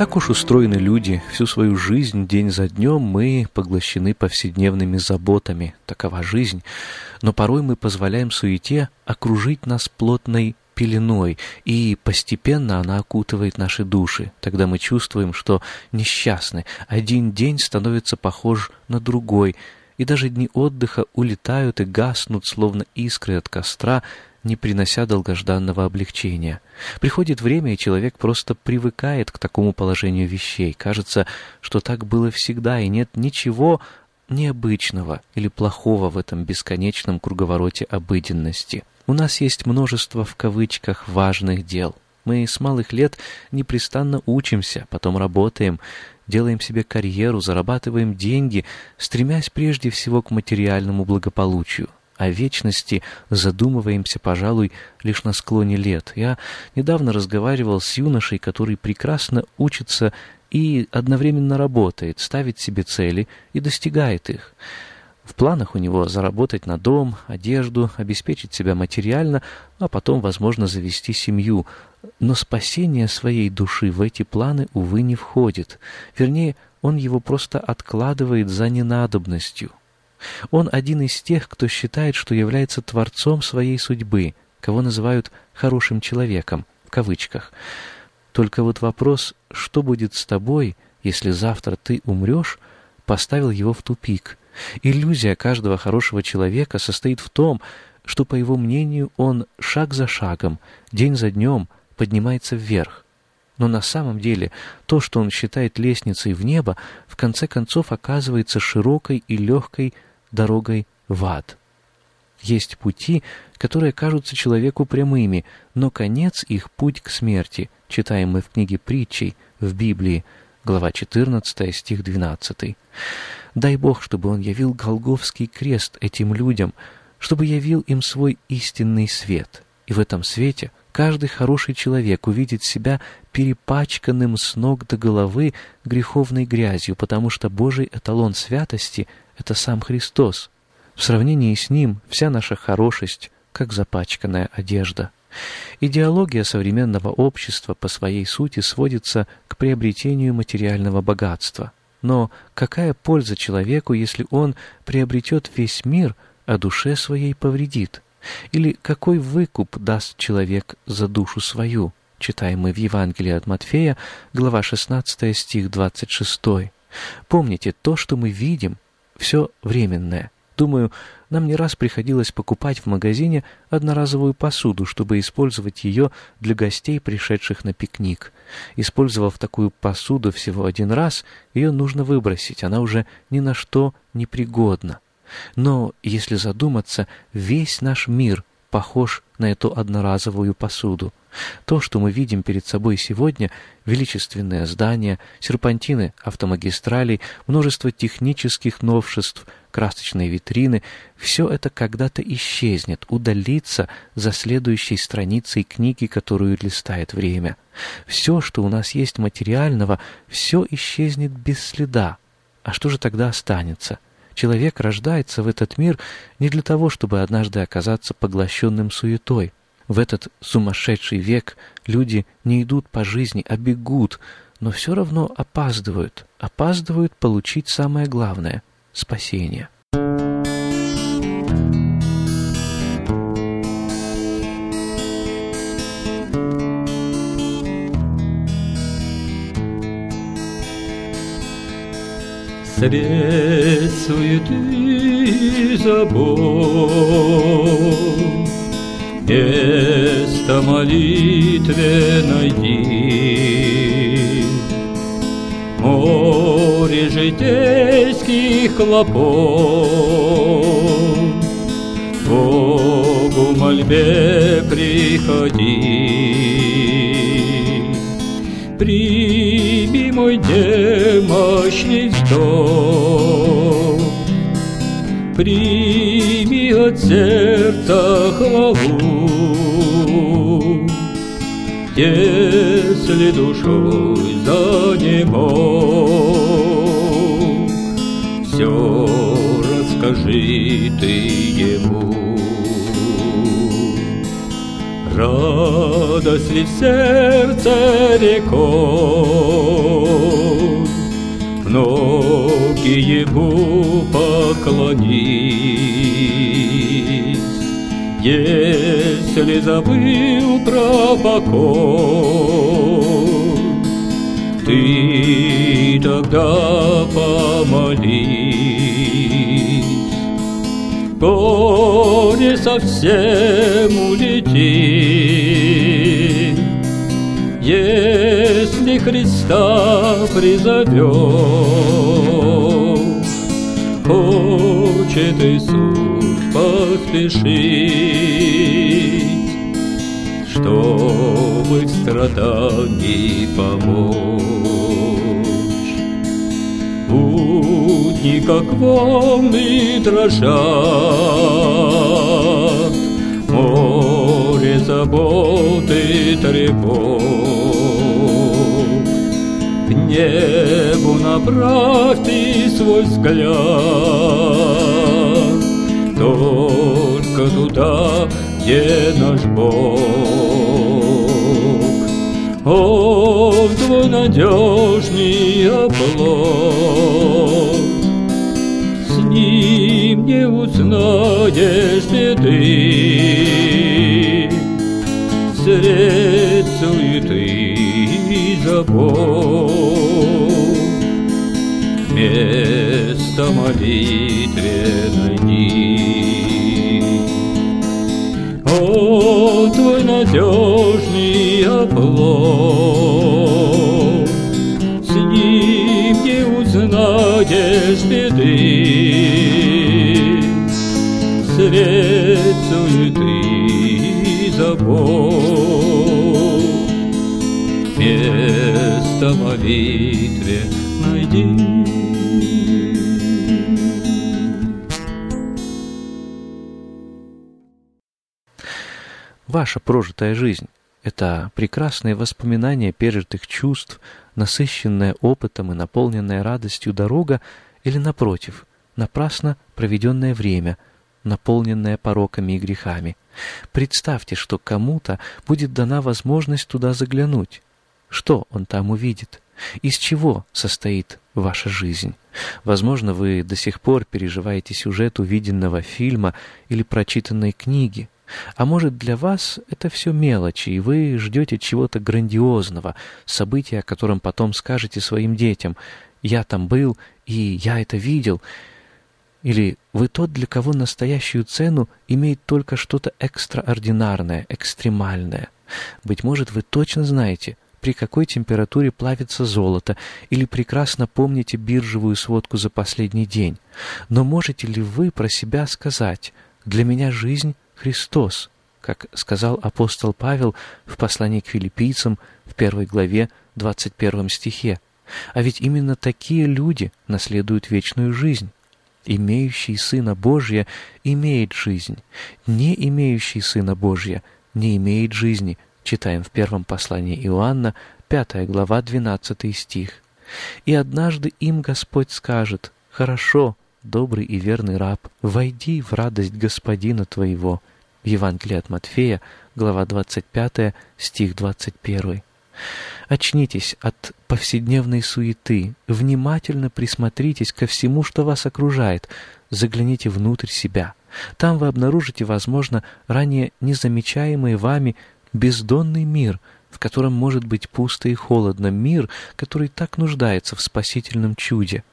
Так уж устроены люди. Всю свою жизнь, день за днем, мы поглощены повседневными заботами. Такова жизнь. Но порой мы позволяем суете окружить нас плотной пеленой, и постепенно она окутывает наши души. Тогда мы чувствуем, что несчастны. Один день становится похож на другой, и даже дни отдыха улетают и гаснут, словно искры от костра, не принося долгожданного облегчения. Приходит время, и человек просто привыкает к такому положению вещей. Кажется, что так было всегда, и нет ничего необычного или плохого в этом бесконечном круговороте обыденности. У нас есть множество в кавычках важных дел. Мы с малых лет непрестанно учимся, потом работаем, делаем себе карьеру, зарабатываем деньги, стремясь прежде всего к материальному благополучию о вечности задумываемся, пожалуй, лишь на склоне лет. Я недавно разговаривал с юношей, который прекрасно учится и одновременно работает, ставит себе цели и достигает их. В планах у него заработать на дом, одежду, обеспечить себя материально, а потом, возможно, завести семью. Но спасение своей души в эти планы, увы, не входит. Вернее, он его просто откладывает за ненадобностью. Он один из тех, кто считает, что является творцом своей судьбы, кого называют «хорошим человеком», в кавычках. Только вот вопрос, что будет с тобой, если завтра ты умрешь, поставил его в тупик. Иллюзия каждого хорошего человека состоит в том, что, по его мнению, он шаг за шагом, день за днем поднимается вверх. Но на самом деле то, что он считает лестницей в небо, в конце концов оказывается широкой и легкой дорогой в ад. Есть пути, которые кажутся человеку прямыми, но конец их — путь к смерти, читаем мы в книге притчей, в Библии, глава 14, стих 12. Дай Бог, чтобы Он явил Голговский крест этим людям, чтобы явил им свой истинный свет. И в этом свете каждый хороший человек увидит себя перепачканным с ног до головы греховной грязью, потому что Божий эталон святости — это сам Христос. В сравнении с Ним вся наша хорошесть, как запачканная одежда. Идеология современного общества по своей сути сводится к приобретению материального богатства. Но какая польза человеку, если он приобретет весь мир, а душе своей повредит? Или какой выкуп даст человек за душу свою? Читаем мы в Евангелии от Матфея, глава 16, стих 26. Помните, то, что мы видим, все временное. Думаю, нам не раз приходилось покупать в магазине одноразовую посуду, чтобы использовать ее для гостей, пришедших на пикник. Использовав такую посуду всего один раз, ее нужно выбросить, она уже ни на что не пригодна. Но, если задуматься, весь наш мир похож на эту одноразовую посуду. То, что мы видим перед собой сегодня, величественные здания, серпантины автомагистралей, множество технических новшеств, красочные витрины, все это когда-то исчезнет, удалится за следующей страницей книги, которую листает время. Все, что у нас есть материального, все исчезнет без следа. А что же тогда останется? Человек рождается в этот мир не для того, чтобы однажды оказаться поглощенным суетой. В этот сумасшедший век люди не идут по жизни, а бегут, но все равно опаздывают, опаздывают получить самое главное — спасение. Сред суеты забот Место молитве найди. Море житейских хлопот. Богу мольбе приходи. Прими мой немощный вздох Прими от сердца хвалу Если душой занемог Все расскажи ты ему. Радость ли в сердце рекой, Ноги ему поклонись. Если забыл про покой, Ты тогда помолись горе совсем улетит, Если Христа призовет. Хочет Иисус поспешить, Чтобы в страдании помочь. Будни, как волны, дрожат, Море заботы тревог. К небу направь ты свой взгляд, Только туда, где наш Бог. О, твой надежный оплот, С ним не узнаешь беды, Средь суеты и забот. Место молитве найди. Он твой надежный оплот, С ним не узнаешь беды. Средь суеты и забот Место молитве найди. Ваша прожитая жизнь — это прекрасные воспоминания пережитых чувств, насыщенная опытом и наполненная радостью дорога или, напротив, напрасно проведенное время, наполненное пороками и грехами. Представьте, что кому-то будет дана возможность туда заглянуть. Что он там увидит? Из чего состоит ваша жизнь? Возможно, вы до сих пор переживаете сюжет увиденного фильма или прочитанной книги. А может, для вас это все мелочи, и вы ждете чего-то грандиозного, события, о котором потом скажете своим детям «я там был, и я это видел», или вы тот, для кого настоящую цену имеет только что-то экстраординарное, экстремальное. Быть может, вы точно знаете, при какой температуре плавится золото, или прекрасно помните биржевую сводку за последний день. Но можете ли вы про себя сказать «для меня жизнь — Христос», как сказал апостол Павел в послании к филиппийцам в первой главе 21 стихе? А ведь именно такие люди наследуют вечную жизнь. Имеющий Сына Божия имеет жизнь, не имеющий Сына Божия не имеет жизни, читаем в первом послании Иоанна, 5 глава, 12 стих. «И однажды им Господь скажет, «Хорошо, добрый и верный раб, войди в радость Господина твоего». в Евангелии от Матфея, глава 25, стих 21. Очнитесь от повседневной суеты, внимательно присмотритесь ко всему, что вас окружает, загляните внутрь себя. Там вы обнаружите, возможно, ранее незамечаемый вами бездонный мир, в котором может быть пусто и холодно, мир, который так нуждается в спасительном чуде.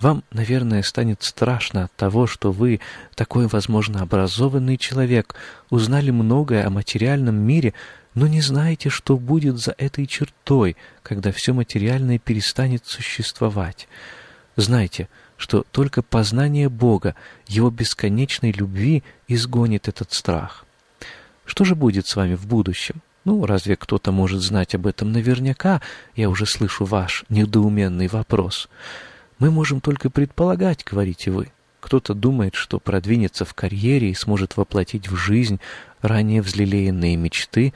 Вам, наверное, станет страшно от того, что вы, такой, возможно, образованный человек, узнали многое о материальном мире, но не знаете, что будет за этой чертой, когда все материальное перестанет существовать. Знайте, что только познание Бога, Его бесконечной любви изгонит этот страх. Что же будет с вами в будущем? Ну, разве кто-то может знать об этом наверняка? Я уже слышу ваш недоуменный вопрос. Мы можем только предполагать, говорите вы. Кто-то думает, что продвинется в карьере и сможет воплотить в жизнь ранее взлелеянные мечты,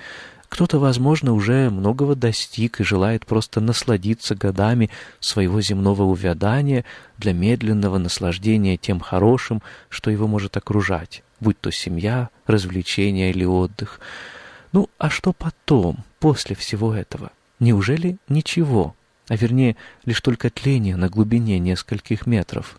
кто-то, возможно, уже многого достиг и желает просто насладиться годами своего земного увядания для медленного наслаждения тем хорошим, что его может окружать, будь то семья, развлечения или отдых. Ну, а что потом, после всего этого? Неужели ничего? А вернее, лишь только тление на глубине нескольких метров.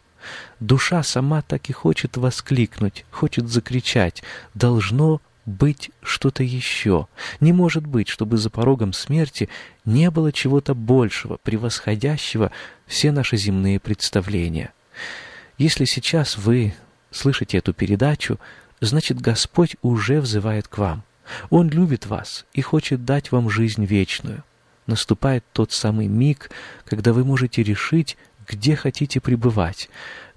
Душа сама так и хочет воскликнуть, хочет закричать «Должно быть что-то еще. Не может быть, чтобы за порогом смерти не было чего-то большего, превосходящего все наши земные представления. Если сейчас вы слышите эту передачу, значит Господь уже взывает к вам. Он любит вас и хочет дать вам жизнь вечную. Наступает тот самый миг, когда вы можете решить, где хотите пребывать,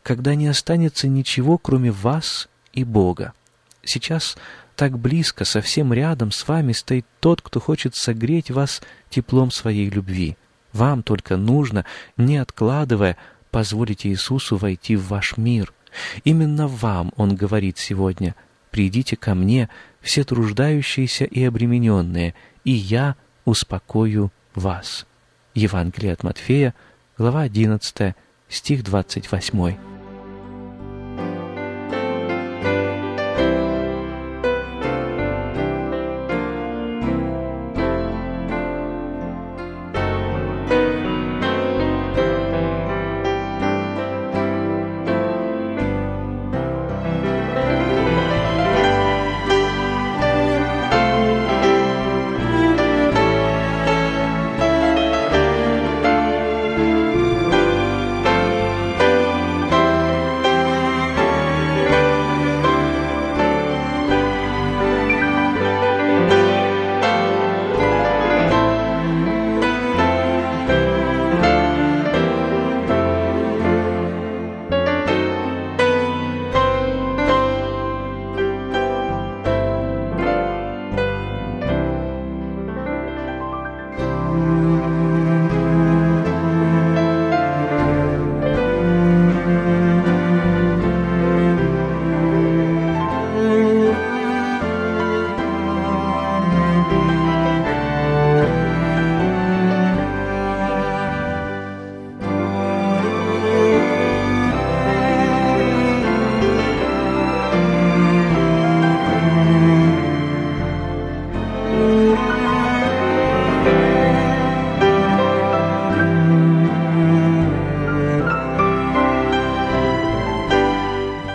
когда не останется ничего, кроме вас и Бога. Сейчас так близко, совсем рядом с вами стоит тот, кто хочет согреть вас теплом своей любви. Вам только нужно, не откладывая, позволить Иисусу войти в ваш мир. Именно вам Он говорит сегодня «Придите ко мне, все труждающиеся и обремененные, и я успокою вас». Евангелие от Матфея, глава 11, стих 28.